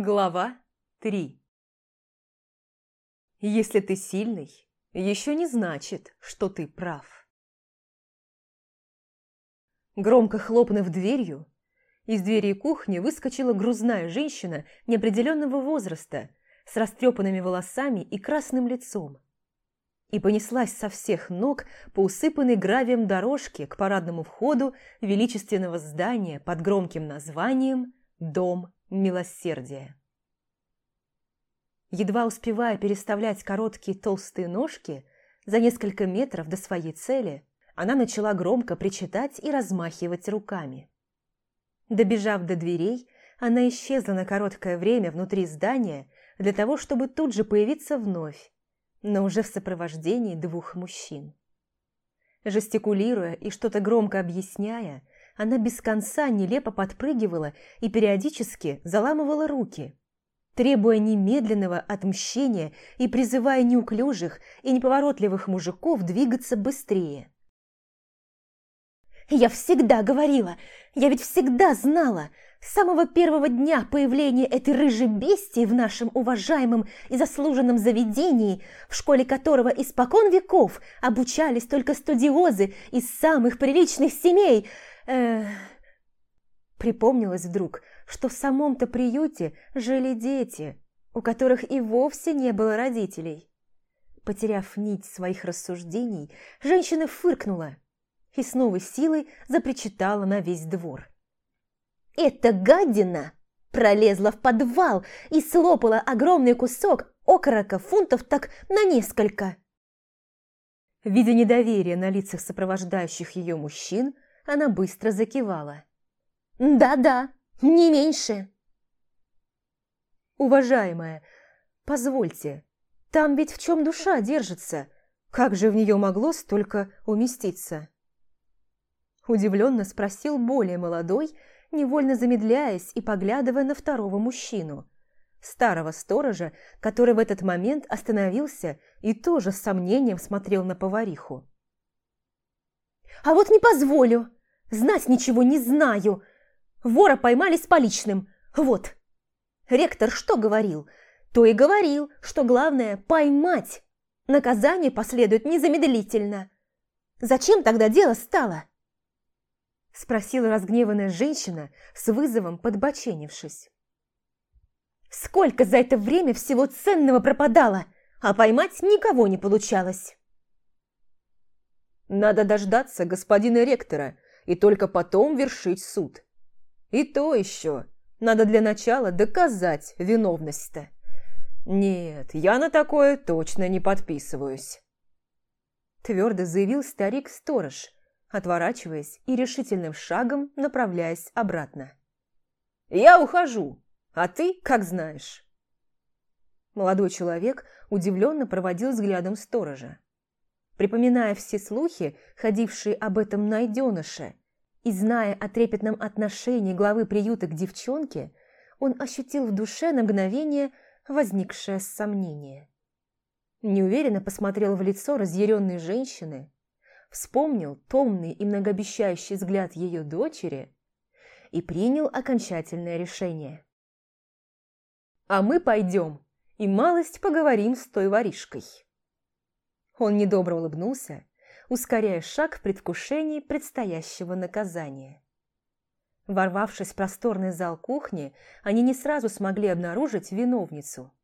Глава 3 Если ты сильный, еще не значит, что ты прав. Громко хлопнув дверью, из двери кухни выскочила грузная женщина неопределенного возраста с растрепанными волосами и красным лицом и понеслась со всех ног по усыпанной гравием дорожке к парадному входу величественного здания под громким названием «Дом милосердия». Едва успевая переставлять короткие толстые ножки за несколько метров до своей цели, она начала громко причитать и размахивать руками. Добежав до дверей, она исчезла на короткое время внутри здания для того, чтобы тут же появиться вновь, но уже в сопровождении двух мужчин. Жестикулируя и что-то громко объясняя, она без конца нелепо подпрыгивала и периодически заламывала руки, требуя немедленного отмщения и призывая неуклюжих и неповоротливых мужиков двигаться быстрее. «Я всегда говорила, я ведь всегда знала, с самого первого дня появления этой рыжей бестии в нашем уважаемом и заслуженном заведении, в школе которого испокон веков обучались только студиозы из самых приличных семей, э, Припомнилось вдруг, что в самом-то приюте жили дети, у которых и вовсе не было родителей. Потеряв нить своих рассуждений, женщина фыркнула и с новой силой запричитала на весь двор. Эта гадина пролезла в подвал и слопала огромный кусок окорока фунтов так на несколько. Видя недоверие на лицах сопровождающих ее мужчин, она быстро закивала. «Да-да, не меньше». «Уважаемая, позвольте, там ведь в чем душа держится? Как же в нее могло столько уместиться?» Удивленно спросил более молодой, невольно замедляясь и поглядывая на второго мужчину, старого сторожа, который в этот момент остановился и тоже с сомнением смотрел на повариху. «А вот не позволю! Знать ничего не знаю! Вора поймали с поличным! Вот!» Ректор что говорил? То и говорил, что главное – поймать. Наказание последует незамедлительно. Зачем тогда дело стало? Спросила разгневанная женщина с вызовом подбоченившись. «Сколько за это время всего ценного пропадало, а поймать никого не получалось!» «Надо дождаться господина ректора и только потом вершить суд. И то еще, надо для начала доказать виновность-то. Нет, я на такое точно не подписываюсь!» Твердо заявил старик-сторож – отворачиваясь и решительным шагом направляясь обратно. «Я ухожу, а ты как знаешь». Молодой человек удивленно проводил взглядом сторожа. Припоминая все слухи, ходившие об этом найденыше, и зная о трепетном отношении главы приюта к девчонке, он ощутил в душе на мгновение возникшее сомнение. Неуверенно посмотрел в лицо разъяренной женщины, вспомнил томный и многообещающий взгляд ее дочери и принял окончательное решение. «А мы пойдем и малость поговорим с той воришкой». Он недобро улыбнулся, ускоряя шаг в предвкушении предстоящего наказания. Ворвавшись в просторный зал кухни, они не сразу смогли обнаружить виновницу –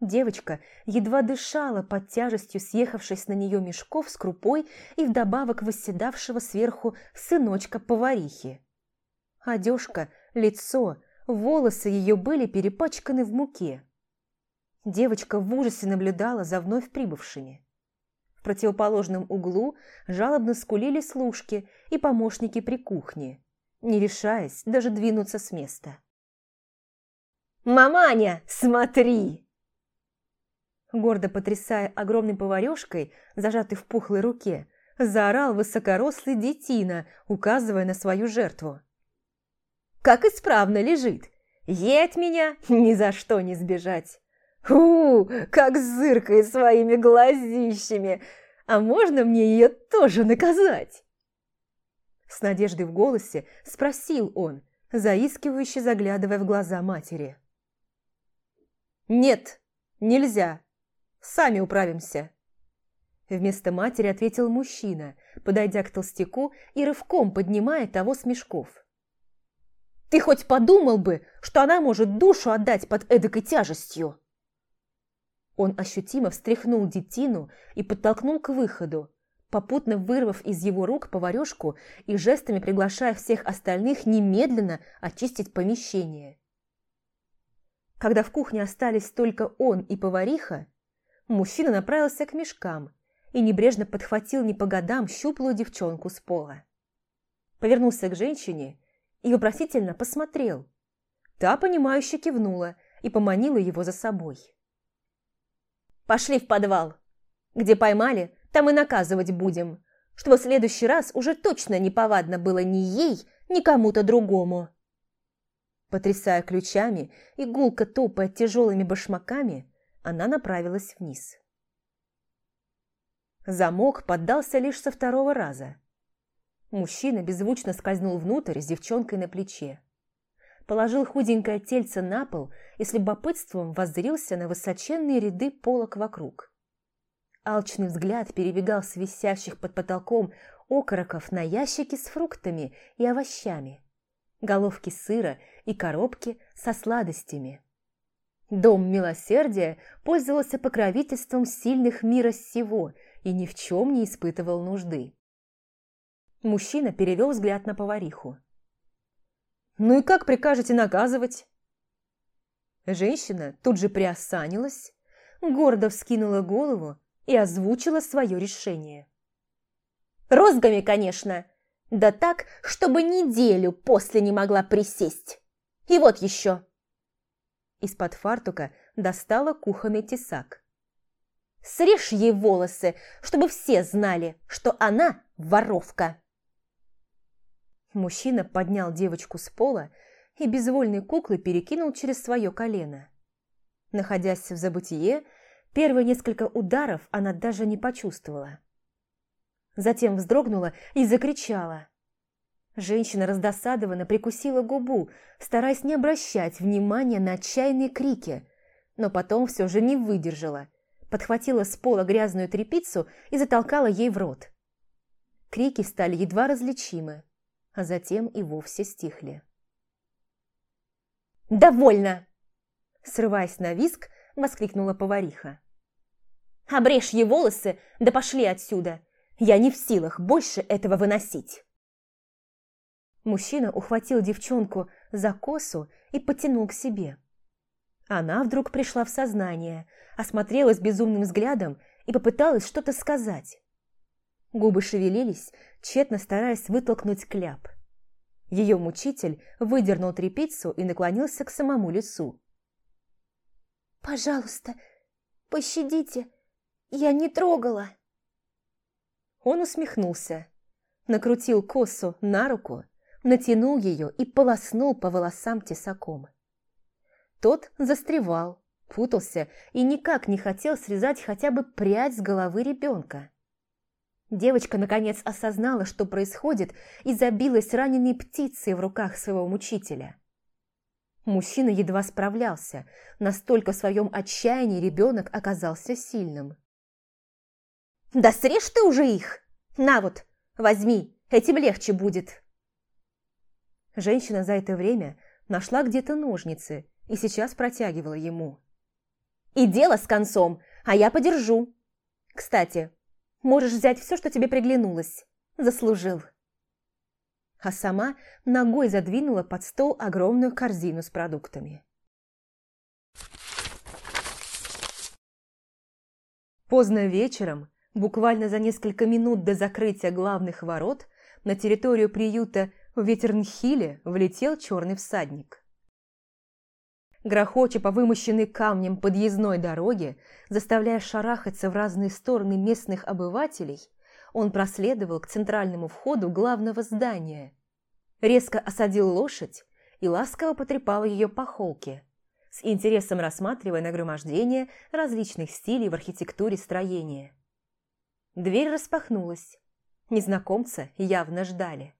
Девочка едва дышала под тяжестью съехавшись на нее мешков с крупой и вдобавок восседавшего сверху сыночка поварихи. Одежка, лицо, волосы ее были перепачканы в муке. Девочка в ужасе наблюдала за вновь прибывшими. Противоположном углу жалобно скулили служки и помощники при кухне, не решаясь даже двинуться с места. «Маманя, смотри!» гордо потрясая огромной поварешкой, зажатой в пухлой руке, заорал высокорослый детина, указывая на свою жертву. «Как исправно лежит! От меня ни за что не сбежать! У как зыркает своими глазищами! А можно мне ее тоже наказать?» С надеждой в голосе спросил он, заискивающе заглядывая в глаза матери. «Нет, нельзя. Сами управимся». Вместо матери ответил мужчина, подойдя к толстяку и рывком поднимая того с мешков. «Ты хоть подумал бы, что она может душу отдать под эдакой тяжестью?» Он ощутимо встряхнул детину и подтолкнул к выходу, попутно вырвав из его рук поварешку и жестами приглашая всех остальных немедленно очистить помещение. Когда в кухне остались только он и повариха, мужчина направился к мешкам и небрежно подхватил не по годам щуплую девчонку с пола. Повернулся к женщине и вопросительно посмотрел. Та, понимающе кивнула и поманила его за собой. «Пошли в подвал. Где поймали, там и наказывать будем, чтобы в следующий раз уже точно не повадно было ни ей, ни кому-то другому». Потрясая ключами и гулко топая тяжелыми башмаками, она направилась вниз. Замок поддался лишь со второго раза. Мужчина беззвучно скользнул внутрь с девчонкой на плече. Положил худенькое тельце на пол и с любопытством воззрился на высоченные ряды полок вокруг. Алчный взгляд перебегал с висящих под потолком окороков на ящики с фруктами и овощами, головки сыра и коробки со сладостями. Дом милосердия пользовался покровительством сильных мира сего и ни в чем не испытывал нужды. Мужчина перевел взгляд на повариху. «Ну и как прикажете наказывать?» Женщина тут же приосанилась, гордо вскинула голову и озвучила свое решение. «Розгами, конечно, да так, чтобы неделю после не могла присесть. И вот еще!» Из-под фартука достала кухонный тесак. «Срежь ей волосы, чтобы все знали, что она воровка!» Мужчина поднял девочку с пола и безвольной куклы перекинул через свое колено. Находясь в забытие, первые несколько ударов она даже не почувствовала. Затем вздрогнула и закричала. Женщина раздосадованно прикусила губу, стараясь не обращать внимания на отчаянные крики, но потом все же не выдержала, подхватила с пола грязную тряпицу и затолкала ей в рот. Крики стали едва различимы а затем и вовсе стихли. «Довольно!» Срываясь на виск, воскликнула повариха. «Обрежь ей волосы, да пошли отсюда! Я не в силах больше этого выносить!» Мужчина ухватил девчонку за косу и потянул к себе. Она вдруг пришла в сознание, осмотрелась безумным взглядом и попыталась что-то сказать. Губы шевелились, тщетно стараясь вытолкнуть кляп. Ее мучитель выдернул трепицу и наклонился к самому лесу. «Пожалуйста, пощадите, я не трогала!» Он усмехнулся, накрутил косу на руку, натянул ее и полоснул по волосам тесаком. Тот застревал, путался и никак не хотел срезать хотя бы прядь с головы ребенка. Девочка наконец осознала, что происходит, и забилась раненой птицей в руках своего мучителя. Мужчина едва справлялся, настолько в своем отчаянии ребенок оказался сильным. «Да срежь ты уже их! На вот, возьми, этим легче будет!» Женщина за это время нашла где-то ножницы и сейчас протягивала ему. «И дело с концом, а я подержу. Кстати, Можешь взять все, что тебе приглянулось. Заслужил. А сама ногой задвинула под стол огромную корзину с продуктами. Поздно вечером, буквально за несколько минут до закрытия главных ворот, на территорию приюта в Ветернхиле влетел черный всадник. Грохоча по вымощенной камнем подъездной дороге, заставляя шарахаться в разные стороны местных обывателей, он проследовал к центральному входу главного здания. Резко осадил лошадь и ласково потрепал ее по холке, с интересом рассматривая нагромождение различных стилей в архитектуре строения. Дверь распахнулась. Незнакомца явно ждали.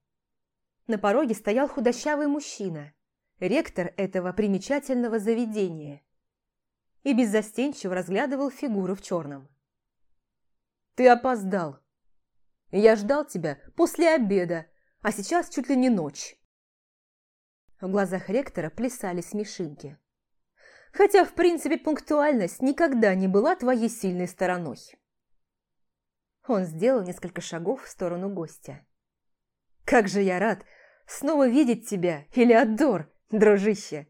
На пороге стоял худощавый мужчина – ректор этого примечательного заведения. и беззастенчиво разглядывал фигуру в черном. «Ты опоздал. Я ждал тебя после обеда, а сейчас чуть ли не ночь». В глазах ректора плясали смешинки. «Хотя, в принципе, пунктуальность никогда не была твоей сильной стороной». Он сделал несколько шагов в сторону гостя. «Как же я рад снова видеть тебя, Илеодор, дружище!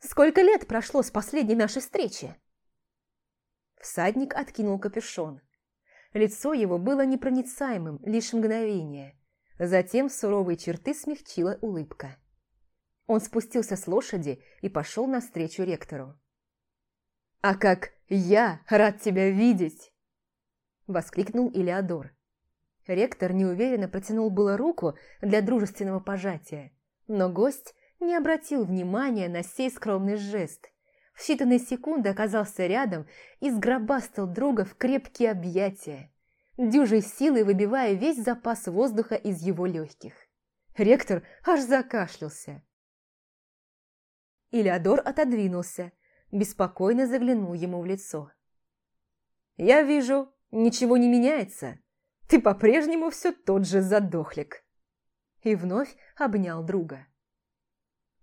Сколько лет прошло с последней нашей встречи?» Всадник откинул капюшон. Лицо его было непроницаемым лишь мгновение. Затем суровые черты смягчила улыбка. Он спустился с лошади и пошел навстречу ректору. «А как я рад тебя видеть!» Воскликнул Илеодор. Ректор неуверенно протянул было руку для дружественного пожатия, но гость не обратил внимания на сей скромный жест. В считанные секунды оказался рядом и сгробастал друга в крепкие объятия, дюжей силой выбивая весь запас воздуха из его легких. Ректор аж закашлялся. Илеодор отодвинулся, беспокойно заглянул ему в лицо. «Я вижу, ничего не меняется. Ты по-прежнему все тот же задохлик». И вновь обнял друга.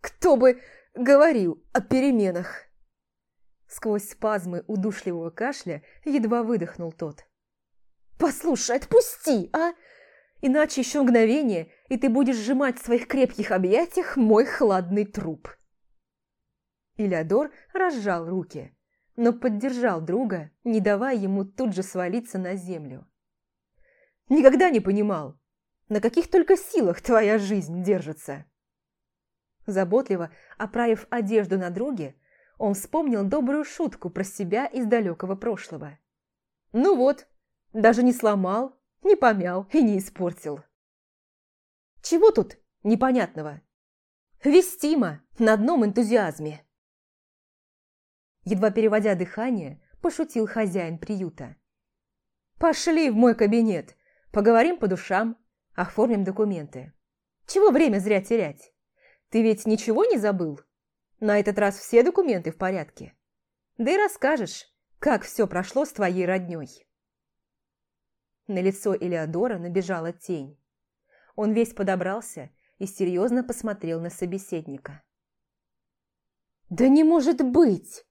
«Кто бы говорил о переменах?» Сквозь спазмы удушливого кашля едва выдохнул тот. «Послушай, отпусти, а! Иначе еще мгновение, и ты будешь сжимать в своих крепких объятиях мой хладный труп!» Илядор разжал руки, но поддержал друга, не давая ему тут же свалиться на землю. «Никогда не понимал, на каких только силах твоя жизнь держится!» Заботливо оправив одежду на друге, он вспомнил добрую шутку про себя из далекого прошлого. «Ну вот, даже не сломал, не помял и не испортил». «Чего тут непонятного?» «Вестимо на одном энтузиазме». Едва переводя дыхание, пошутил хозяин приюта. «Пошли в мой кабинет, поговорим по душам, оформим документы. Чего время зря терять? Ты ведь ничего не забыл? На этот раз все документы в порядке. Да и расскажешь, как все прошло с твоей роднёй». На лицо Элеодора набежала тень. Он весь подобрался и серьезно посмотрел на собеседника. «Да не может быть!»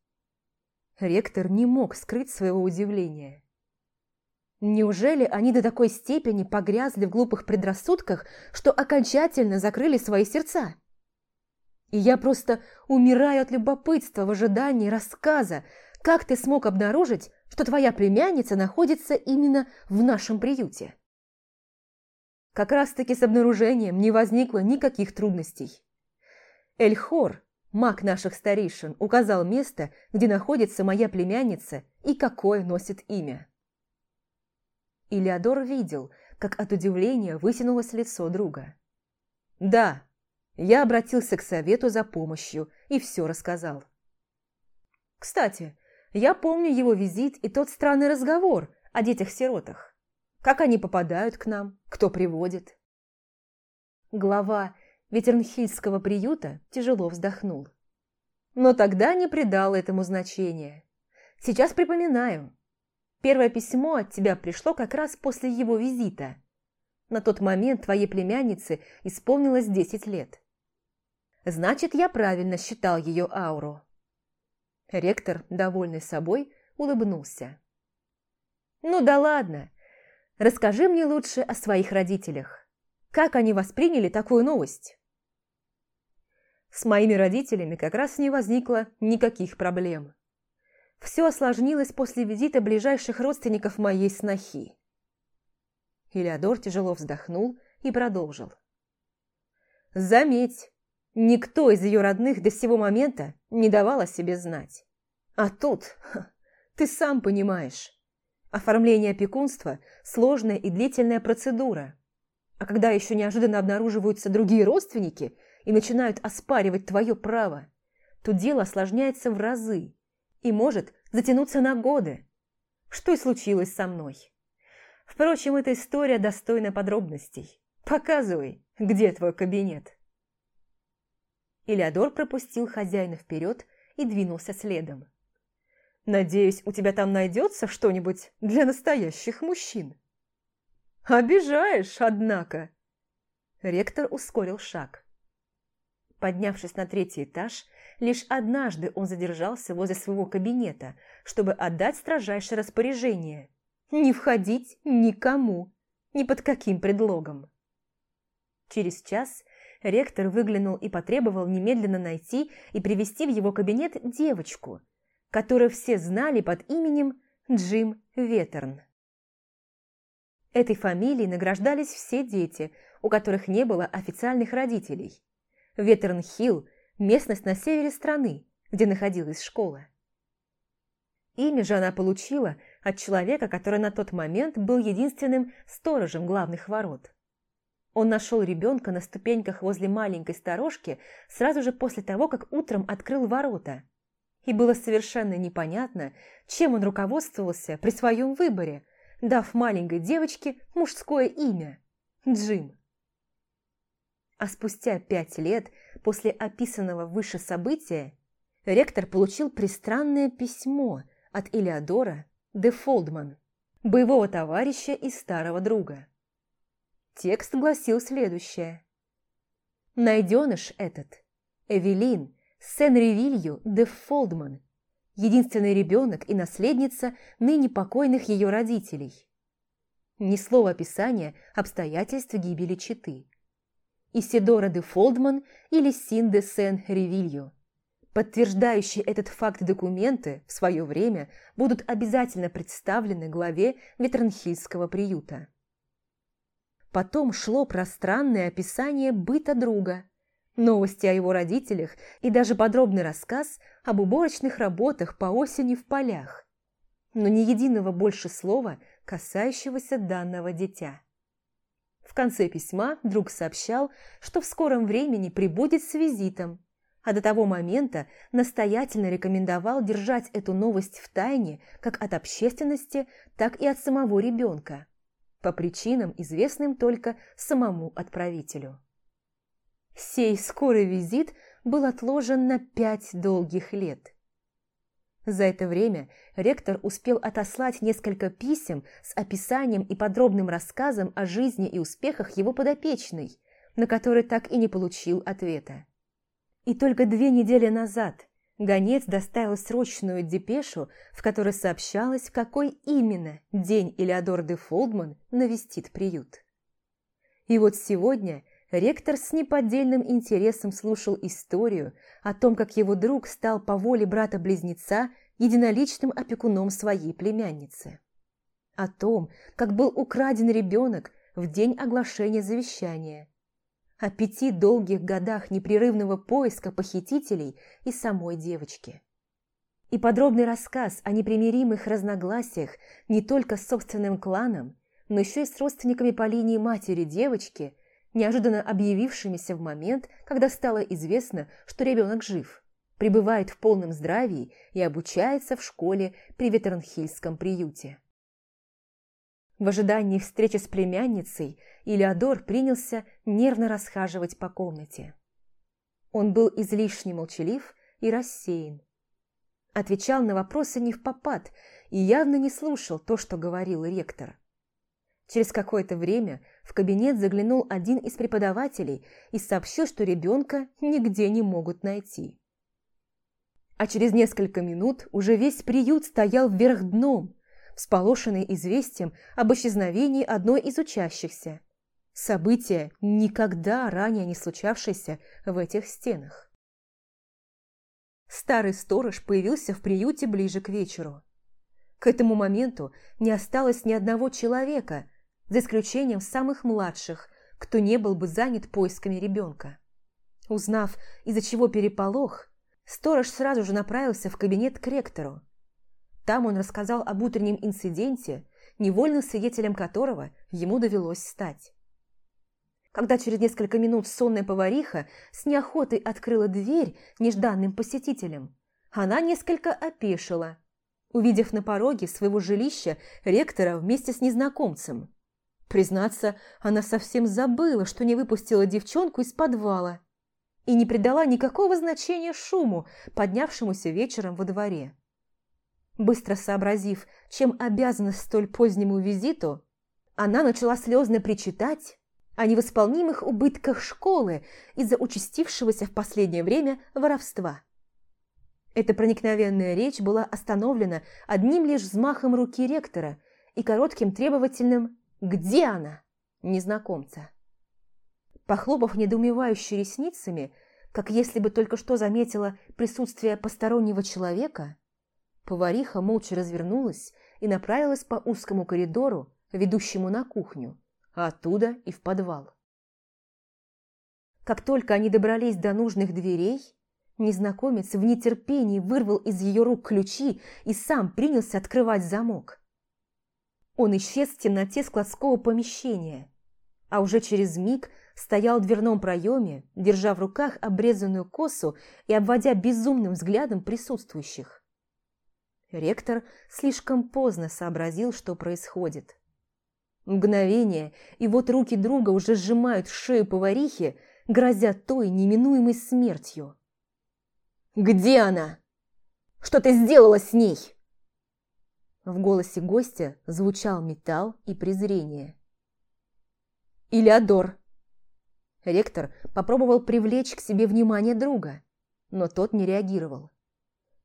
Ректор не мог скрыть своего удивления. Неужели они до такой степени погрязли в глупых предрассудках, что окончательно закрыли свои сердца? И я просто умираю от любопытства в ожидании рассказа, как ты смог обнаружить, что твоя племянница находится именно в нашем приюте. Как раз-таки с обнаружением не возникло никаких трудностей. Эльхор, Маг наших старейшин указал место, где находится моя племянница и какое носит имя. Илеодор видел, как от удивления вытянулось лицо друга. «Да, я обратился к совету за помощью и все рассказал. Кстати, я помню его визит и тот странный разговор о детях-сиротах. Как они попадают к нам, кто приводит. Глава Ветернхильского приюта тяжело вздохнул. Но тогда не придал этому значения. Сейчас припоминаю. Первое письмо от тебя пришло как раз после его визита. На тот момент твоей племяннице исполнилось 10 лет. Значит, я правильно считал ее ауру. Ректор, довольный собой, улыбнулся. «Ну да ладно. Расскажи мне лучше о своих родителях. Как они восприняли такую новость?» С моими родителями как раз не возникло никаких проблем. Все осложнилось после визита ближайших родственников моей снохи. Илеодор тяжело вздохнул и продолжил. «Заметь, никто из ее родных до сего момента не давал о себе знать. А тут, ты сам понимаешь, оформление опекунства – сложная и длительная процедура. А когда еще неожиданно обнаруживаются другие родственники – и начинают оспаривать твое право, то дело осложняется в разы и может затянуться на годы, что и случилось со мной. Впрочем, эта история достойна подробностей. Показывай, где твой кабинет. Илеодор пропустил хозяина вперед и двинулся следом. Надеюсь, у тебя там найдется что-нибудь для настоящих мужчин. Обижаешь, однако. Ректор ускорил шаг. Поднявшись на третий этаж, лишь однажды он задержался возле своего кабинета, чтобы отдать строжайшее распоряжение. Не входить никому, ни под каким предлогом. Через час ректор выглянул и потребовал немедленно найти и привести в его кабинет девочку, которую все знали под именем Джим Ветерн. Этой фамилией награждались все дети, у которых не было официальных родителей. Ветерн-Хилл – местность на севере страны, где находилась школа. Имя же она получила от человека, который на тот момент был единственным сторожем главных ворот. Он нашел ребенка на ступеньках возле маленькой сторожки сразу же после того, как утром открыл ворота. И было совершенно непонятно, чем он руководствовался при своем выборе, дав маленькой девочке мужское имя – Джим. А спустя пять лет после описанного выше события ректор получил пристранное письмо от Элеодора де Фолдман, боевого товарища и старого друга. Текст гласил следующее. Найденыш этот, Эвелин Сен-Ревилью де Фолдман, единственный ребенок и наследница ныне покойных ее родителей. Ни слова описания обстоятельств гибели Читы. Исидора де Фолдман или Син де Сен-Ревилью. Подтверждающие этот факт документы в свое время будут обязательно представлены главе Ветренхильского приюта. Потом шло пространное описание быта друга, новости о его родителях и даже подробный рассказ об уборочных работах по осени в полях, но ни единого больше слова, касающегося данного дитя. В конце письма друг сообщал, что в скором времени прибудет с визитом, а до того момента настоятельно рекомендовал держать эту новость в тайне как от общественности, так и от самого ребенка по причинам, известным только самому отправителю. Сей скорый визит был отложен на пять долгих лет. За это время ректор успел отослать несколько писем с описанием и подробным рассказом о жизни и успехах его подопечной, на которые так и не получил ответа. И только две недели назад Гонец доставил срочную депешу, в которой сообщалось, в какой именно день Элеодор де Фолдман навестит приют. И вот сегодня ректор с неподдельным интересом слушал историю о том, как его друг стал по воле брата-близнеца единоличным опекуном своей племянницы. О том, как был украден ребенок в день оглашения завещания – о пяти долгих годах непрерывного поиска похитителей и самой девочки. И подробный рассказ о непримиримых разногласиях не только с собственным кланом, но еще и с родственниками по линии матери девочки, неожиданно объявившимися в момент, когда стало известно, что ребенок жив, пребывает в полном здравии и обучается в школе при Ветернхильском приюте. В ожидании встречи с племянницей Илеодор принялся нервно расхаживать по комнате. Он был излишне молчалив и рассеян. Отвечал на вопросы не в попад и явно не слушал то, что говорил ректор. Через какое-то время в кабинет заглянул один из преподавателей и сообщил, что ребенка нигде не могут найти. А через несколько минут уже весь приют стоял вверх дном – всполошенный известием об исчезновении одной из учащихся. Событие, никогда ранее не случавшееся в этих стенах. Старый сторож появился в приюте ближе к вечеру. К этому моменту не осталось ни одного человека, за исключением самых младших, кто не был бы занят поисками ребенка. Узнав, из-за чего переполох, сторож сразу же направился в кабинет к ректору. Там он рассказал об утреннем инциденте, невольным свидетелем которого ему довелось стать. Когда через несколько минут сонная повариха с неохотой открыла дверь нежданным посетителям, она несколько опешила, увидев на пороге своего жилища ректора вместе с незнакомцем. Признаться, она совсем забыла, что не выпустила девчонку из подвала и не придала никакого значения шуму, поднявшемуся вечером во дворе. Быстро сообразив, чем обязана столь позднему визиту, она начала слезно причитать о невосполнимых убытках школы из-за участившегося в последнее время воровства. Эта проникновенная речь была остановлена одним лишь взмахом руки ректора и коротким требовательным «Где она?» незнакомца. Похлопав недоумевающе ресницами, как если бы только что заметила присутствие постороннего человека, повариха молча развернулась и направилась по узкому коридору, ведущему на кухню, а оттуда и в подвал. Как только они добрались до нужных дверей, незнакомец в нетерпении вырвал из ее рук ключи и сам принялся открывать замок. Он исчез в темноте складского помещения, а уже через миг стоял в дверном проеме, держа в руках обрезанную косу и обводя безумным взглядом присутствующих. Ректор слишком поздно сообразил, что происходит. Мгновение, и вот руки друга уже сжимают шею поварихи, грозя той неминуемой смертью. «Где она? Что ты сделала с ней?» В голосе гостя звучал металл и презрение. «Илеодор!» Ректор попробовал привлечь к себе внимание друга, но тот не реагировал.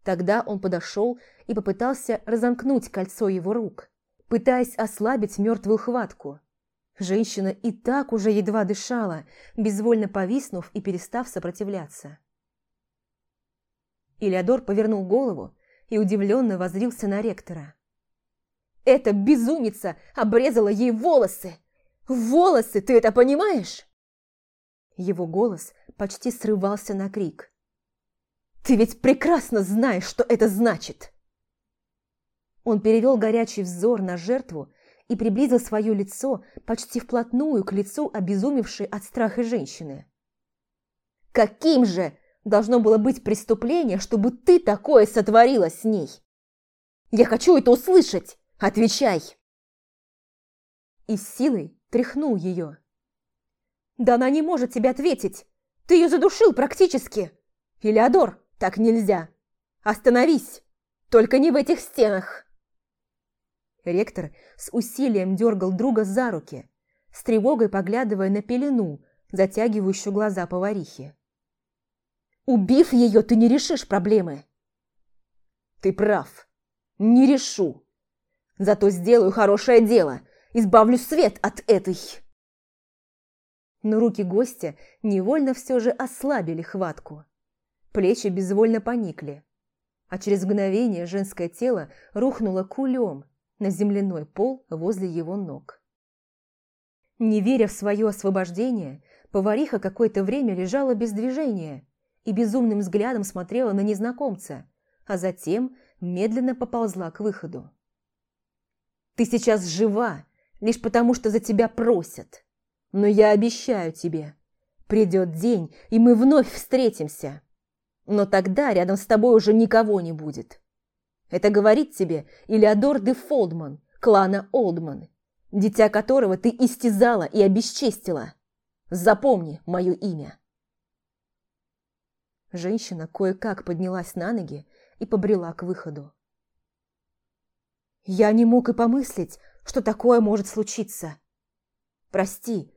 Тогда он подошел и попытался разомкнуть кольцо его рук, пытаясь ослабить мертвую хватку. Женщина и так уже едва дышала, безвольно повиснув и перестав сопротивляться. Илеодор повернул голову и удивленно возрился на ректора. «Эта безумица обрезала ей волосы! Волосы, ты это понимаешь?» Его голос почти срывался на крик. «Ты ведь прекрасно знаешь, что это значит!» Он перевел горячий взор на жертву и приблизил свое лицо почти вплотную к лицу обезумевшей от страха женщины. «Каким же должно было быть преступление, чтобы ты такое сотворила с ней? Я хочу это услышать! Отвечай!» И с силой тряхнул ее. «Да она не может тебе ответить! Ты ее задушил практически! Илеодор, так нельзя! Остановись! Только не в этих стенах!» Ректор с усилием дергал друга за руки, с тревогой поглядывая на пелену, затягивающую глаза поварихи. «Убив ее, ты не решишь проблемы!» «Ты прав. Не решу. Зато сделаю хорошее дело. Избавлю свет от этой...» Но руки гостя невольно все же ослабили хватку. Плечи безвольно поникли, а через мгновение женское тело рухнуло кулем, на земляной пол возле его ног. Не веря в свое освобождение, повариха какое-то время лежала без движения и безумным взглядом смотрела на незнакомца, а затем медленно поползла к выходу. «Ты сейчас жива, лишь потому что за тебя просят. Но я обещаю тебе, придет день, и мы вновь встретимся. Но тогда рядом с тобой уже никого не будет. Это говорит тебе Илеодор де Фолдман, клана Олдман, дитя которого ты истязала и обесчестила. Запомни мое имя. Женщина кое-как поднялась на ноги и побрела к выходу. Я не мог и помыслить, что такое может случиться. Прости,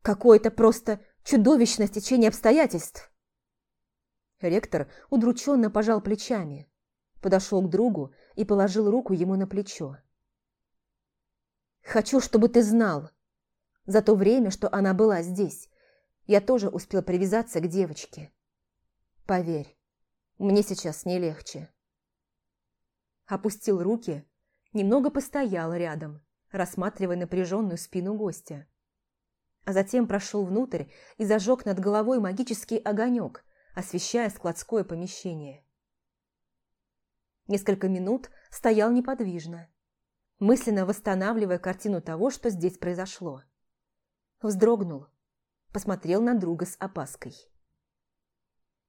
какое-то просто чудовищное стечение обстоятельств. Ректор удрученно пожал плечами подошел к другу и положил руку ему на плечо. «Хочу, чтобы ты знал. За то время, что она была здесь, я тоже успел привязаться к девочке. Поверь, мне сейчас не легче». Опустил руки, немного постоял рядом, рассматривая напряженную спину гостя. А затем прошел внутрь и зажег над головой магический огонек, освещая складское помещение. Несколько минут стоял неподвижно, мысленно восстанавливая картину того, что здесь произошло. Вздрогнул, посмотрел на друга с опаской.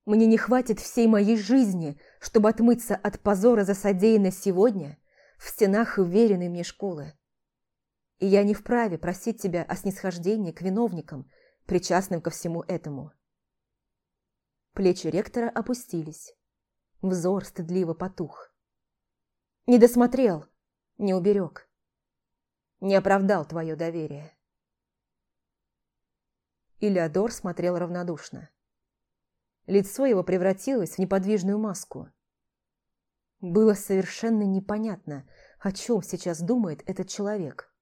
«Мне не хватит всей моей жизни, чтобы отмыться от позора за содеянное сегодня в стенах уверенной мне школы. И я не вправе просить тебя о снисхождении к виновникам, причастным ко всему этому». Плечи ректора опустились. Взор стыдливо потух. Не досмотрел, не уберег. Не оправдал твое доверие. Илеодор смотрел равнодушно. Лицо его превратилось в неподвижную маску. Было совершенно непонятно, о чем сейчас думает этот человек,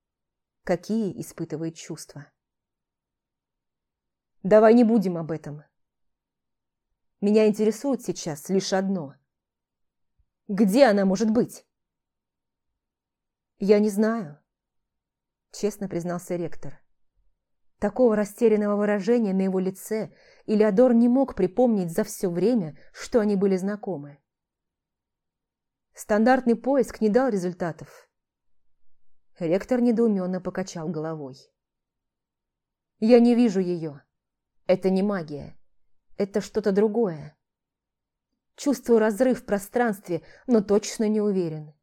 какие испытывает чувства. «Давай не будем об этом. Меня интересует сейчас лишь одно. Где она может быть?» «Я не знаю», – честно признался ректор. Такого растерянного выражения на его лице Илеодор не мог припомнить за все время, что они были знакомы. Стандартный поиск не дал результатов. Ректор недоуменно покачал головой. «Я не вижу ее. Это не магия. Это что-то другое. Чувствую разрыв в пространстве, но точно не уверен.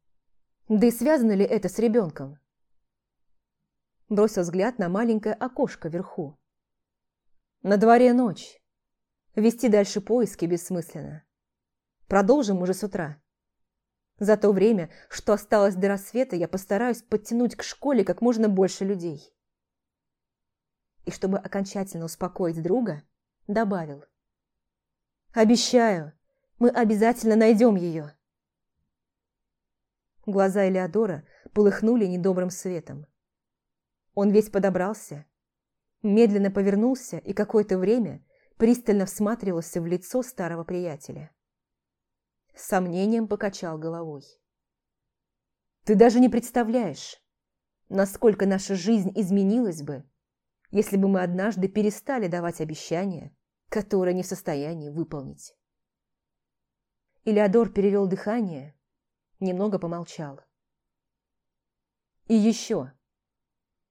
Да и связано ли это с ребенком?» бросил взгляд на маленькое окошко вверху. На дворе ночь. Вести дальше поиски бессмысленно. Продолжим уже с утра. За то время, что осталось до рассвета, я постараюсь подтянуть к школе как можно больше людей. И чтобы окончательно успокоить друга, добавил. «Обещаю, мы обязательно найдем ее». Глаза Элеодора полыхнули недобрым светом. Он весь подобрался, медленно повернулся и какое-то время пристально всматривался в лицо старого приятеля. С сомнением покачал головой. «Ты даже не представляешь, насколько наша жизнь изменилась бы, если бы мы однажды перестали давать обещания, которые не в состоянии выполнить». Илеодор перевел дыхание, немного помолчал. «И еще.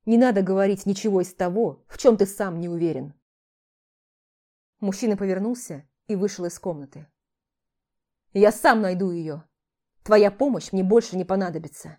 Не надо говорить ничего из того, в чем ты сам не уверен. Мужчина повернулся и вышел из комнаты. «Я сам найду ее. Твоя помощь мне больше не понадобится».